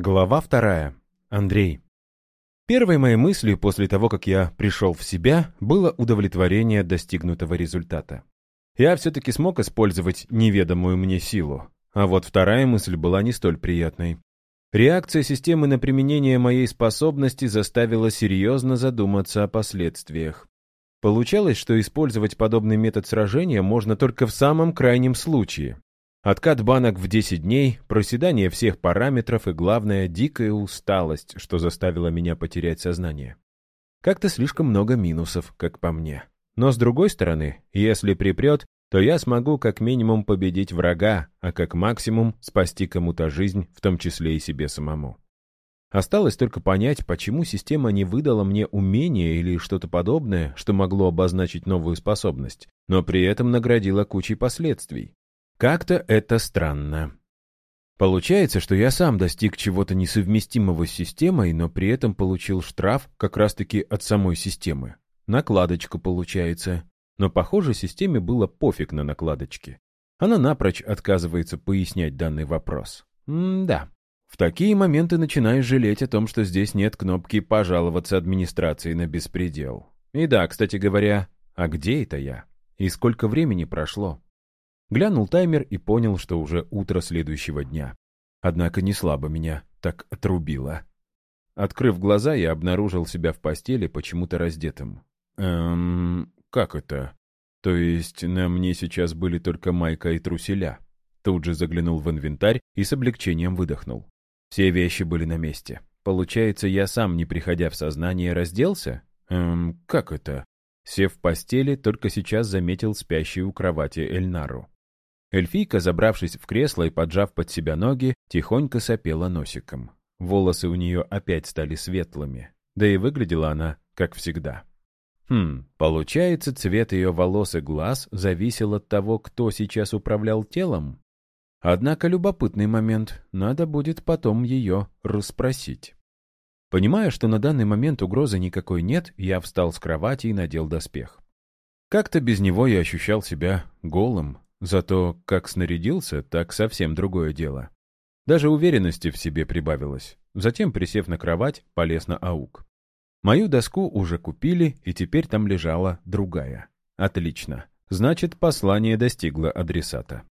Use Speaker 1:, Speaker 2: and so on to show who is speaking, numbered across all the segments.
Speaker 1: Глава вторая. Андрей. Первой моей мыслью после того, как я пришел в себя, было удовлетворение достигнутого результата. Я все-таки смог использовать неведомую мне силу. А вот вторая мысль была не столь приятной. Реакция системы на применение моей способности заставила серьезно задуматься о последствиях. Получалось, что использовать подобный метод сражения можно только в самом крайнем случае, Откат банок в 10 дней, проседание всех параметров и, главное, дикая усталость, что заставило меня потерять сознание. Как-то слишком много минусов, как по мне. Но с другой стороны, если припрет, то я смогу как минимум победить врага, а как максимум спасти кому-то жизнь, в том числе и себе самому. Осталось только понять, почему система не выдала мне умение или что-то подобное, что могло обозначить новую способность, но при этом наградила кучей последствий. Как-то это странно. Получается, что я сам достиг чего-то несовместимого с системой, но при этом получил штраф как раз-таки от самой системы. Накладочка получается. Но, похоже, системе было пофиг на накладочки. Она напрочь отказывается пояснять данный вопрос. М-да. В такие моменты начинаешь жалеть о том, что здесь нет кнопки «Пожаловаться администрации на беспредел». И да, кстати говоря, а где это я? И сколько времени прошло? Глянул таймер и понял, что уже утро следующего дня. Однако не слабо меня так отрубило. Открыв глаза, я обнаружил себя в постели почему-то раздетым. Эм, как это? То есть на мне сейчас были только майка и труселя. Тут же заглянул в инвентарь и с облегчением выдохнул. Все вещи были на месте. Получается, я сам, не приходя в сознание, разделся? Эм, как это? Сев в постели, только сейчас заметил спящую у кровати Эльнару. Эльфийка, забравшись в кресло и поджав под себя ноги, тихонько сопела носиком. Волосы у нее опять стали светлыми, да и выглядела она, как всегда. Хм, получается, цвет ее волос и глаз зависел от того, кто сейчас управлял телом? Однако любопытный момент, надо будет потом ее расспросить. Понимая, что на данный момент угрозы никакой нет, я встал с кровати и надел доспех. Как-то без него я ощущал себя голым, Зато как снарядился, так совсем другое дело. Даже уверенности в себе прибавилось. Затем, присев на кровать, полез на аук. Мою доску уже купили, и теперь там лежала другая. Отлично. Значит, послание достигло адресата.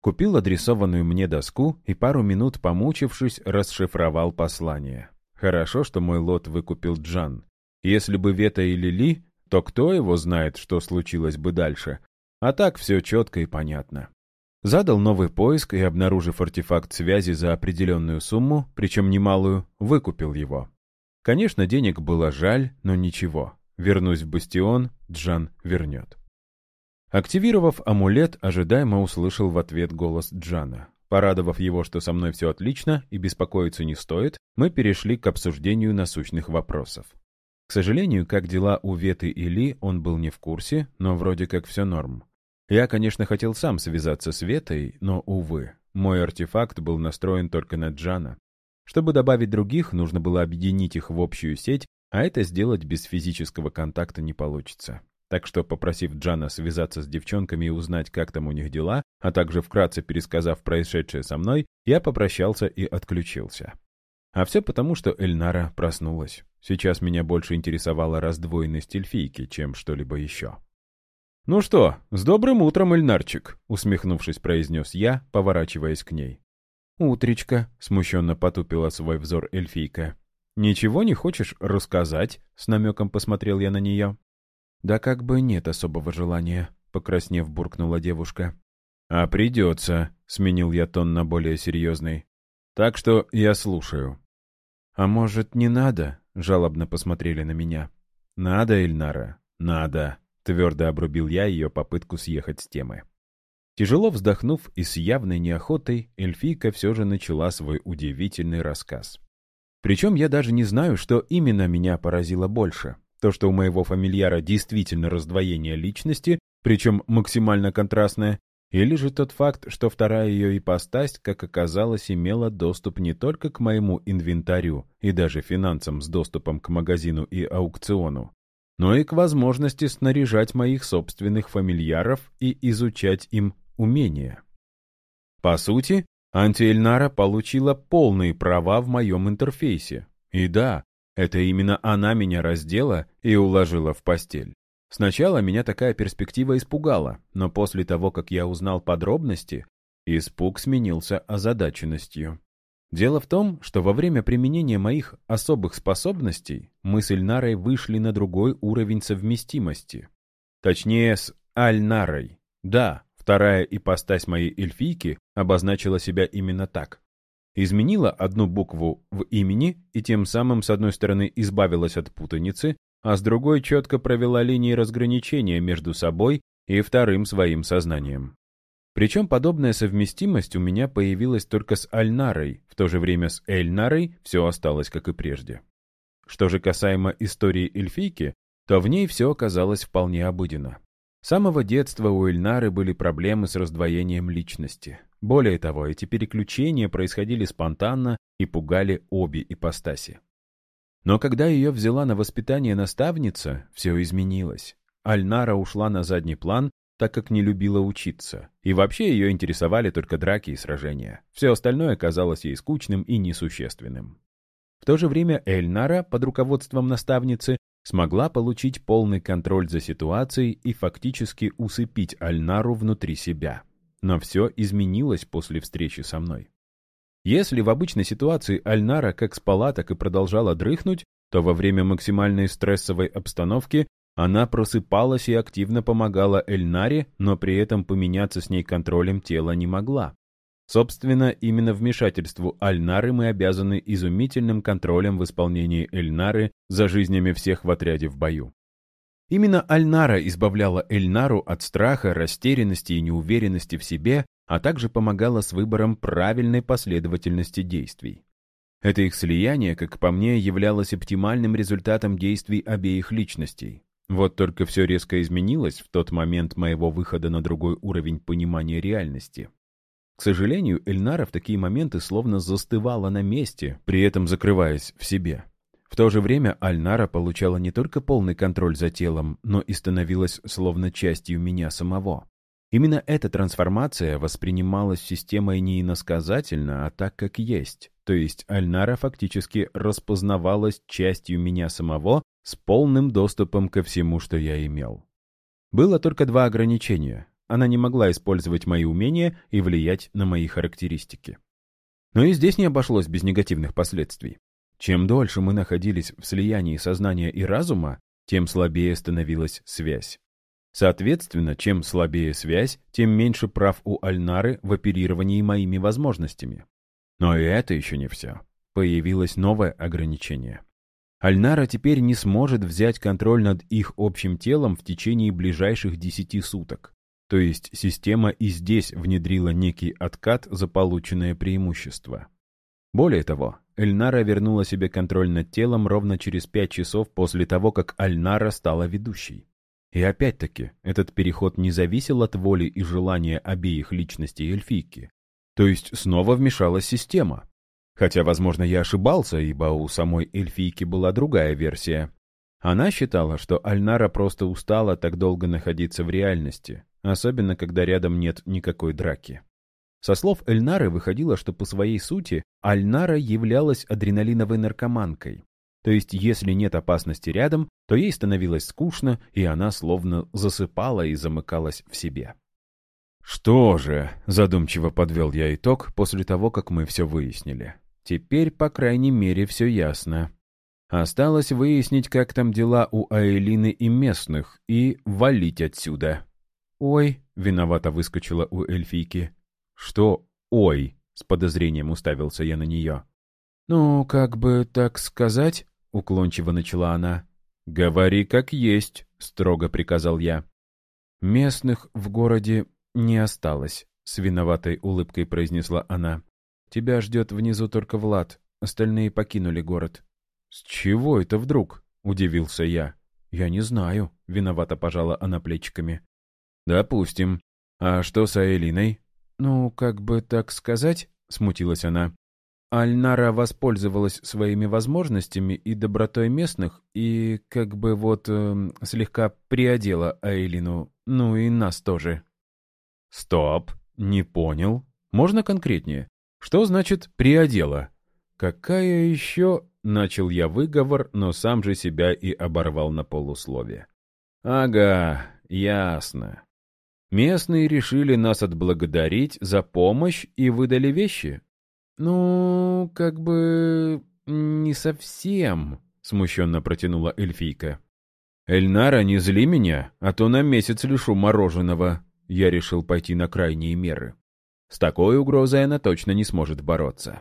Speaker 1: Купил адресованную мне доску и пару минут помучившись, расшифровал послание. Хорошо, что мой лот выкупил Джан. Если бы Вета или Ли, то кто его знает, что случилось бы дальше, а так все четко и понятно. Задал новый поиск и, обнаружив артефакт связи за определенную сумму, причем немалую, выкупил его. Конечно, денег было жаль, но ничего. Вернусь в бастион, Джан вернет. Активировав амулет, ожидаемо услышал в ответ голос Джана. Порадовав его, что со мной все отлично и беспокоиться не стоит, мы перешли к обсуждению насущных вопросов. К сожалению, как дела у Веты и Ли, он был не в курсе, но вроде как все норм. Я, конечно, хотел сам связаться с Ветой, но, увы, мой артефакт был настроен только на Джана. Чтобы добавить других, нужно было объединить их в общую сеть, а это сделать без физического контакта не получится. Так что, попросив Джана связаться с девчонками и узнать, как там у них дела, а также вкратце пересказав происшедшее со мной, я попрощался и отключился. А все потому, что Эльнара проснулась. Сейчас меня больше интересовала раздвоенность эльфийки, чем что-либо еще. «Ну что, с добрым утром, Эльнарчик!» — усмехнувшись, произнес я, поворачиваясь к ней. «Утречка!» — смущенно потупила свой взор эльфийка. «Ничего не хочешь рассказать?» — с намеком посмотрел я на нее. «Да как бы нет особого желания», — покраснев, буркнула девушка. «А придется», — сменил я тон на более серьезный. «Так что я слушаю». «А может, не надо?» — жалобно посмотрели на меня. «Надо, Эльнара, надо», Твердо обрубил я ее попытку съехать с темы. Тяжело вздохнув и с явной неохотой, эльфийка все же начала свой удивительный рассказ. Причем я даже не знаю, что именно меня поразило больше. То, что у моего фамильяра действительно раздвоение личности, причем максимально контрастное, или же тот факт, что вторая ее ипостась, как оказалось, имела доступ не только к моему инвентарю и даже финансам с доступом к магазину и аукциону, но и к возможности снаряжать моих собственных фамильяров и изучать им умения. По сути, Антиэльнара получила полные права в моем интерфейсе. И да, это именно она меня раздела и уложила в постель. Сначала меня такая перспектива испугала, но после того, как я узнал подробности, испуг сменился озадаченностью. Дело в том, что во время применения моих особых способностей мы с Эльнарой вышли на другой уровень совместимости. Точнее, с Альнарой. Да, вторая ипостась моей эльфийки обозначила себя именно так. Изменила одну букву в имени и тем самым, с одной стороны, избавилась от путаницы, а с другой четко провела линии разграничения между собой и вторым своим сознанием. Причем подобная совместимость у меня появилась только с Альнарой, в то же время с Эльнарой все осталось как и прежде. Что же касаемо истории эльфийки, то в ней все оказалось вполне обыденно. С самого детства у Эльнары были проблемы с раздвоением личности. Более того, эти переключения происходили спонтанно и пугали обе ипостаси. Но когда ее взяла на воспитание наставница, все изменилось. Альнара ушла на задний план, так как не любила учиться. И вообще ее интересовали только драки и сражения. Все остальное казалось ей скучным и несущественным. В то же время Эльнара, под руководством наставницы, смогла получить полный контроль за ситуацией и фактически усыпить Альнару внутри себя. Но все изменилось после встречи со мной. Если в обычной ситуации Альнара как спала, так и продолжала дрыхнуть, то во время максимальной стрессовой обстановки она просыпалась и активно помогала Эльнаре, но при этом поменяться с ней контролем тела не могла. Собственно, именно вмешательству Альнары мы обязаны изумительным контролем в исполнении Эльнары за жизнями всех в отряде в бою. Именно Альнара избавляла Эльнару от страха, растерянности и неуверенности в себе, а также помогала с выбором правильной последовательности действий. Это их слияние, как по мне, являлось оптимальным результатом действий обеих личностей. Вот только все резко изменилось в тот момент моего выхода на другой уровень понимания реальности. К сожалению, Эльнара в такие моменты словно застывала на месте, при этом закрываясь в себе. В то же время Альнара получала не только полный контроль за телом, но и становилась словно частью меня самого. Именно эта трансформация воспринималась системой не иносказательно, а так, как есть. То есть Альнара фактически распознавалась частью меня самого с полным доступом ко всему, что я имел. Было только два ограничения. Она не могла использовать мои умения и влиять на мои характеристики. Но и здесь не обошлось без негативных последствий. Чем дольше мы находились в слиянии сознания и разума, тем слабее становилась связь. Соответственно, чем слабее связь, тем меньше прав у Альнары в оперировании моими возможностями. Но и это еще не все. Появилось новое ограничение. Альнара теперь не сможет взять контроль над их общим телом в течение ближайших 10 суток. То есть система и здесь внедрила некий откат за полученное преимущество. Более того, Эльнара вернула себе контроль над телом ровно через 5 часов после того, как Альнара стала ведущей. И опять-таки, этот переход не зависел от воли и желания обеих личностей эльфийки. То есть снова вмешалась система. Хотя, возможно, я ошибался, ибо у самой эльфийки была другая версия. Она считала, что Альнара просто устала так долго находиться в реальности, особенно когда рядом нет никакой драки. Со слов Эльнары выходило, что по своей сути Альнара являлась адреналиновой наркоманкой, то есть, если нет опасности рядом, то ей становилось скучно, и она словно засыпала и замыкалась в себе. «Что же?» — задумчиво подвел я итог после того, как мы все выяснили. «Теперь, по крайней мере, все ясно. Осталось выяснить, как там дела у Аэлины и местных, и валить отсюда». «Ой!» — виновато выскочила у эльфийки. «Что «ой»?» — с подозрением уставился я на нее. «Ну, как бы так сказать?» — уклончиво начала она. «Говори как есть», — строго приказал я. «Местных в городе не осталось», — с виноватой улыбкой произнесла она. «Тебя ждет внизу только Влад, остальные покинули город». «С чего это вдруг?» — удивился я. «Я не знаю», — виновато пожала она плечиками. «Допустим. А что с Аэлиной?» «Ну, как бы так сказать?» — смутилась она. Альнара воспользовалась своими возможностями и добротой местных и как бы вот э, слегка приодела Айлину, ну и нас тоже. Стоп, не понял. Можно конкретнее? Что значит «приодела»? Какая еще... Начал я выговор, но сам же себя и оборвал на полусловие. Ага, ясно. Местные решили нас отблагодарить за помощь и выдали вещи? Ну, как бы... не совсем, смущенно протянула эльфийка. «Эльнара, не зли меня, а то на месяц лишу мороженого». Я решил пойти на крайние меры. С такой угрозой она точно не сможет бороться.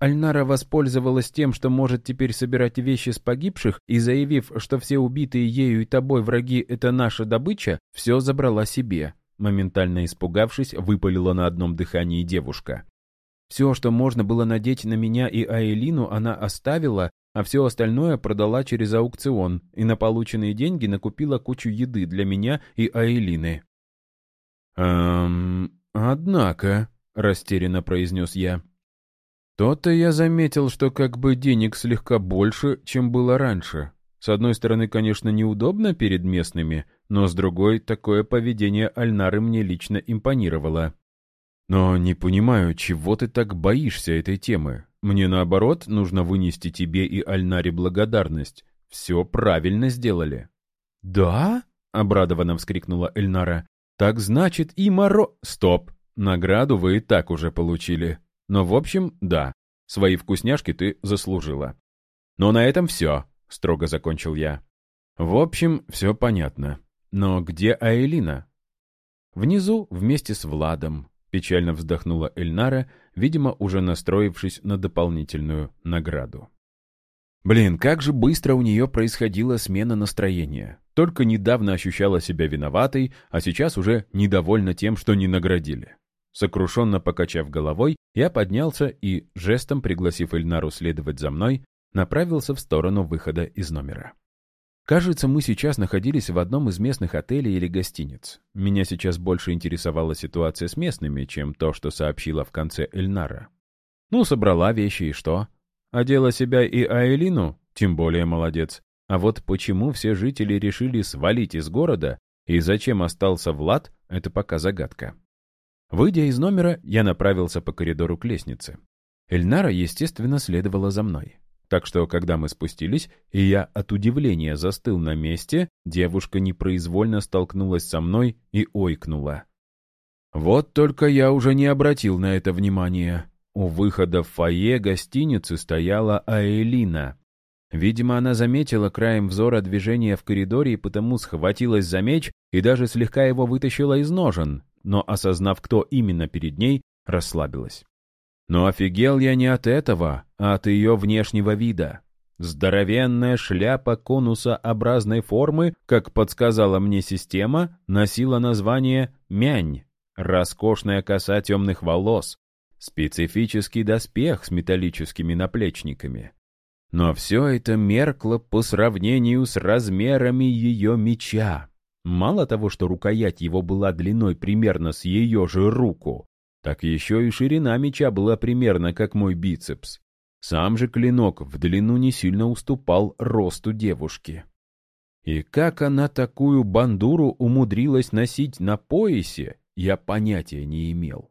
Speaker 1: Альнара воспользовалась тем, что может теперь собирать вещи с погибших, и, заявив, что все убитые ею и тобой враги — это наша добыча, все забрала себе. Моментально испугавшись, выпалила на одном дыхании девушка. Все, что можно было надеть на меня и Аэлину, она оставила, а все остальное продала через аукцион, и на полученные деньги накупила кучу еды для меня и Аэлины. «Эм, однако», — растерянно произнес я, то-то я заметил, что как бы денег слегка больше, чем было раньше. С одной стороны, конечно, неудобно перед местными, но с другой, такое поведение Альнары мне лично импонировало. Но не понимаю, чего ты так боишься этой темы? Мне, наоборот, нужно вынести тебе и Альнаре благодарность. Все правильно сделали. «Да?» — обрадованно вскрикнула Эльнара. «Так значит и Моро...» «Стоп! Награду вы и так уже получили. Но в общем, да, свои вкусняшки ты заслужила. Но на этом все, строго закончил я. В общем, все понятно. Но где Аэлина? Внизу, вместе с Владом, печально вздохнула Эльнара, видимо, уже настроившись на дополнительную награду. Блин, как же быстро у нее происходила смена настроения. Только недавно ощущала себя виноватой, а сейчас уже недовольна тем, что не наградили. Сокрушенно покачав головой, я поднялся и, жестом пригласив Эльнару следовать за мной, направился в сторону выхода из номера. Кажется, мы сейчас находились в одном из местных отелей или гостиниц. Меня сейчас больше интересовала ситуация с местными, чем то, что сообщила в конце Эльнара. Ну, собрала вещи и что? Одела себя и Аэлину? Тем более молодец. А вот почему все жители решили свалить из города и зачем остался Влад, это пока загадка. Выйдя из номера, я направился по коридору к лестнице. Эльнара, естественно, следовала за мной. Так что, когда мы спустились, и я от удивления застыл на месте, девушка непроизвольно столкнулась со мной и ойкнула. Вот только я уже не обратил на это внимания. У выхода в фойе гостиницы стояла Аэлина. Видимо, она заметила краем взора движение в коридоре и потому схватилась за меч и даже слегка его вытащила из ножен, но, осознав, кто именно перед ней, расслабилась. Но офигел я не от этого, а от ее внешнего вида. Здоровенная шляпа конусообразной формы, как подсказала мне система, носила название «мянь», роскошная коса темных волос, специфический доспех с металлическими наплечниками. Но все это меркло по сравнению с размерами ее меча. Мало того, что рукоять его была длиной примерно с ее же руку, так еще и ширина меча была примерно как мой бицепс. Сам же клинок в длину не сильно уступал росту девушки. И как она такую бандуру умудрилась носить на поясе, я понятия не имел.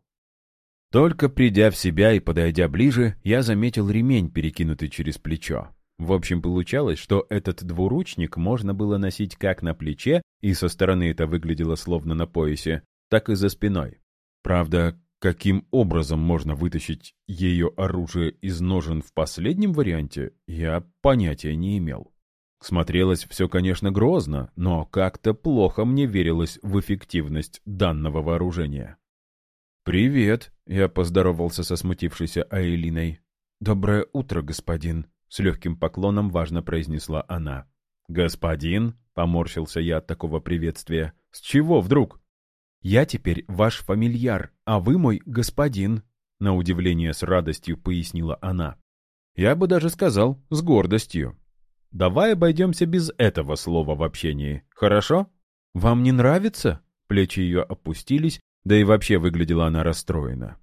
Speaker 1: Только придя в себя и подойдя ближе, я заметил ремень, перекинутый через плечо. В общем, получалось, что этот двуручник можно было носить как на плече, и со стороны это выглядело словно на поясе, так и за спиной. Правда, каким образом можно вытащить ее оружие из ножен в последнем варианте, я понятия не имел. Смотрелось все, конечно, грозно, но как-то плохо мне верилось в эффективность данного вооружения. «Привет», — я поздоровался со смутившейся Аэлиной. «Доброе утро, господин», с легким поклоном важно произнесла она. «Господин?» — поморщился я от такого приветствия. «С чего вдруг?» «Я теперь ваш фамильяр, а вы мой господин», — на удивление с радостью пояснила она. «Я бы даже сказал, с гордостью. Давай обойдемся без этого слова в общении, хорошо?» «Вам не нравится?» Плечи ее опустились, да и вообще выглядела она расстроена.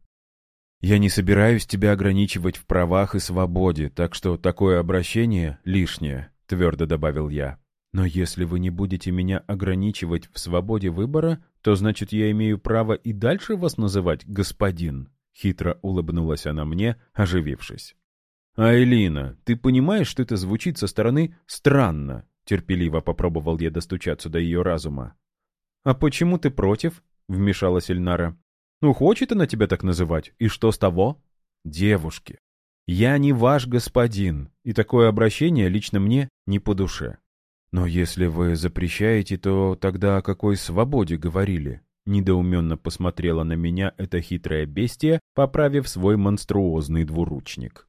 Speaker 1: Я не собираюсь тебя ограничивать в правах и свободе, так что такое обращение лишнее, твердо добавил я. Но если вы не будете меня ограничивать в свободе выбора, то значит я имею право и дальше вас называть господин. — хитро улыбнулась она мне, оживившись. «Айлина, ты понимаешь, что это звучит со стороны странно?» Терпеливо попробовал я достучаться до ее разума. «А почему ты против?» — вмешалась Эльнара. «Ну, хочет она тебя так называть, и что с того?» «Девушки, я не ваш господин, и такое обращение лично мне не по душе. Но если вы запрещаете, то тогда о какой свободе говорили?» Недоуменно посмотрела на меня эта хитрая бестия, поправив свой монструозный двуручник.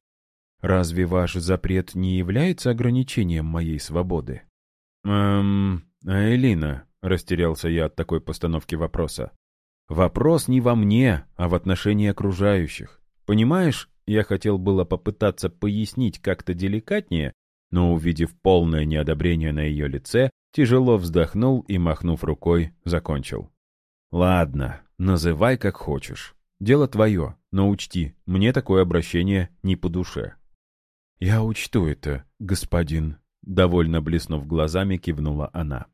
Speaker 1: «Разве ваш запрет не является ограничением моей свободы?» «Эм... А Элина?» — растерялся я от такой постановки вопроса. «Вопрос не во мне, а в отношении окружающих. Понимаешь, я хотел было попытаться пояснить как-то деликатнее, но, увидев полное неодобрение на ее лице, тяжело вздохнул и, махнув рукой, закончил. «Ладно, называй как хочешь. Дело твое, но учти, мне такое обращение не по душе». «Я учту это, господин», — довольно блеснув глазами, кивнула она.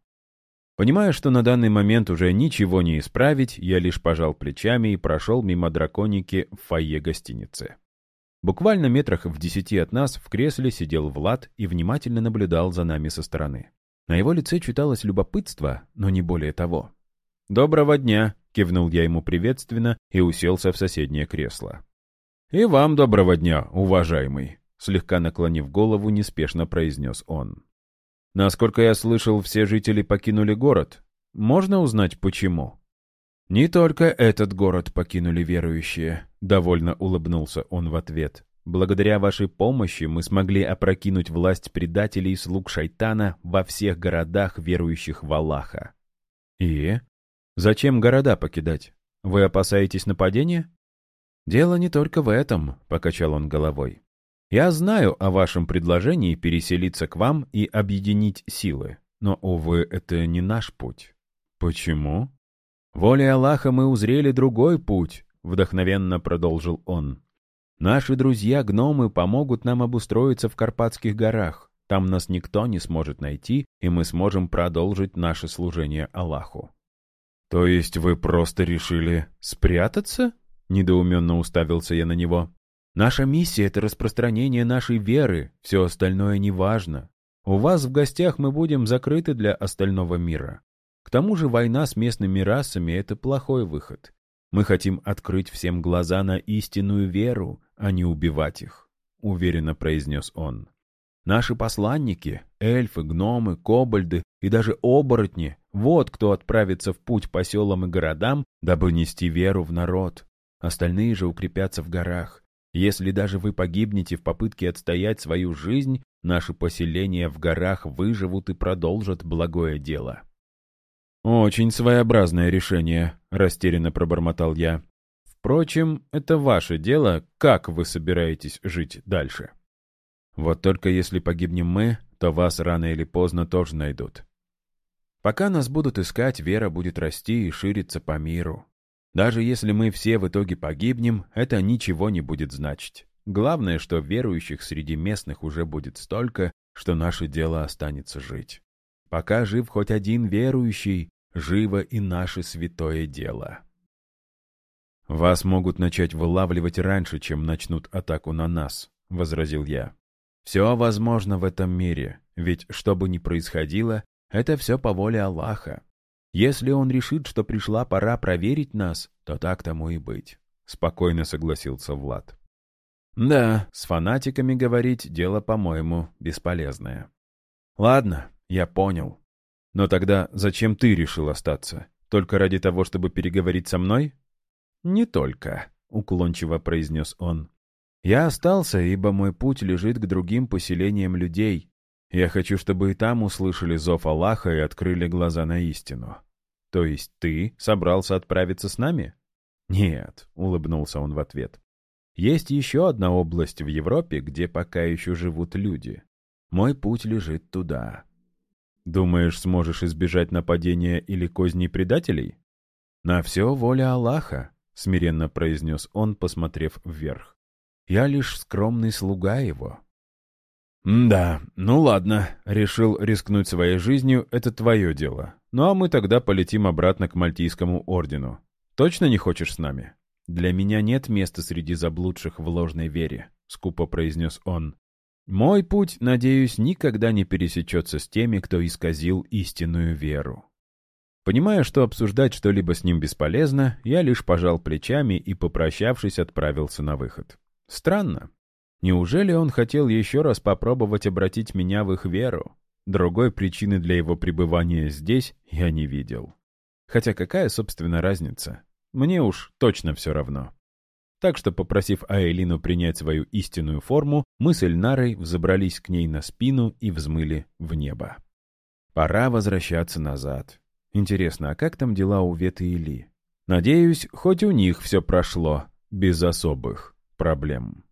Speaker 1: Понимая, что на данный момент уже ничего не исправить, я лишь пожал плечами и прошел мимо драконики в фойе гостиницы. Буквально метрах в десяти от нас в кресле сидел Влад и внимательно наблюдал за нами со стороны. На его лице читалось любопытство, но не более того. «Доброго дня!» — кивнул я ему приветственно и уселся в соседнее кресло. «И вам доброго дня, уважаемый!» — слегка наклонив голову, неспешно произнес он. «Насколько я слышал, все жители покинули город. Можно узнать, почему?» «Не только этот город покинули верующие», — довольно улыбнулся он в ответ. «Благодаря вашей помощи мы смогли опрокинуть власть предателей и слуг шайтана во всех городах, верующих в Аллаха». «И? Зачем города покидать? Вы опасаетесь нападения?» «Дело не только в этом», — покачал он головой. «Я знаю о вашем предложении переселиться к вам и объединить силы, но, увы, это не наш путь». «Почему?» «Волей Аллаха мы узрели другой путь», — вдохновенно продолжил он. «Наши друзья-гномы помогут нам обустроиться в Карпатских горах. Там нас никто не сможет найти, и мы сможем продолжить наше служение Аллаху». «То есть вы просто решили спрятаться?» — недоуменно уставился я на него. «Наша миссия — это распространение нашей веры, все остальное неважно. У вас в гостях мы будем закрыты для остального мира. Тому же война с местными расами — это плохой выход. Мы хотим открыть всем глаза на истинную веру, а не убивать их», — уверенно произнес он. «Наши посланники, эльфы, гномы, кобальды и даже оборотни — вот кто отправится в путь по селам и городам, дабы нести веру в народ. Остальные же укрепятся в горах. Если даже вы погибнете в попытке отстоять свою жизнь, наши поселения в горах выживут и продолжат благое дело». «Очень своеобразное решение», — растерянно пробормотал я. «Впрочем, это ваше дело, как вы собираетесь жить дальше. Вот только если погибнем мы, то вас рано или поздно тоже найдут. Пока нас будут искать, вера будет расти и шириться по миру. Даже если мы все в итоге погибнем, это ничего не будет значить. Главное, что верующих среди местных уже будет столько, что наше дело останется жить. Пока жив хоть один верующий, живо и наше святое дело. «Вас могут начать вылавливать раньше, чем начнут атаку на нас», — возразил я. «Все возможно в этом мире, ведь что бы ни происходило, это все по воле Аллаха. Если он решит, что пришла пора проверить нас, то так тому и быть», — спокойно согласился Влад. «Да, с фанатиками говорить дело, по-моему, бесполезное». «Ладно, я понял. Но тогда зачем ты решил остаться? Только ради того, чтобы переговорить со мной? Не только, уклончиво произнес он. Я остался, ибо мой путь лежит к другим поселениям людей. Я хочу, чтобы и там услышали зов Аллаха и открыли глаза на истину. То есть ты собрался отправиться с нами? Нет, улыбнулся он в ответ. Есть еще одна область в Европе, где пока еще живут люди. Мой путь лежит туда. Думаешь, сможешь избежать нападения или козней предателей? На все воля Аллаха, смиренно произнес он, посмотрев вверх. Я лишь скромный слуга его. «Да, ну ладно, решил рискнуть своей жизнью, это твое дело. Ну а мы тогда полетим обратно к Мальтийскому ордену. Точно не хочешь с нами?» «Для меня нет места среди заблудших в ложной вере», — скупо произнес он. «Мой путь, надеюсь, никогда не пересечется с теми, кто исказил истинную веру». Понимая, что обсуждать что-либо с ним бесполезно, я лишь пожал плечами и, попрощавшись, отправился на выход. Странно. Неужели он хотел еще раз попробовать обратить меня в их веру? Другой причины для его пребывания здесь я не видел. Хотя какая, собственно, разница? Мне уж точно все равно. Так что, попросив Аэлину принять свою истинную форму, мы с Эльнарой взобрались к ней на спину и взмыли в небо. Пора возвращаться назад. Интересно, а как там дела у Веты и Ли? Надеюсь, хоть у них все прошло без особых проблем.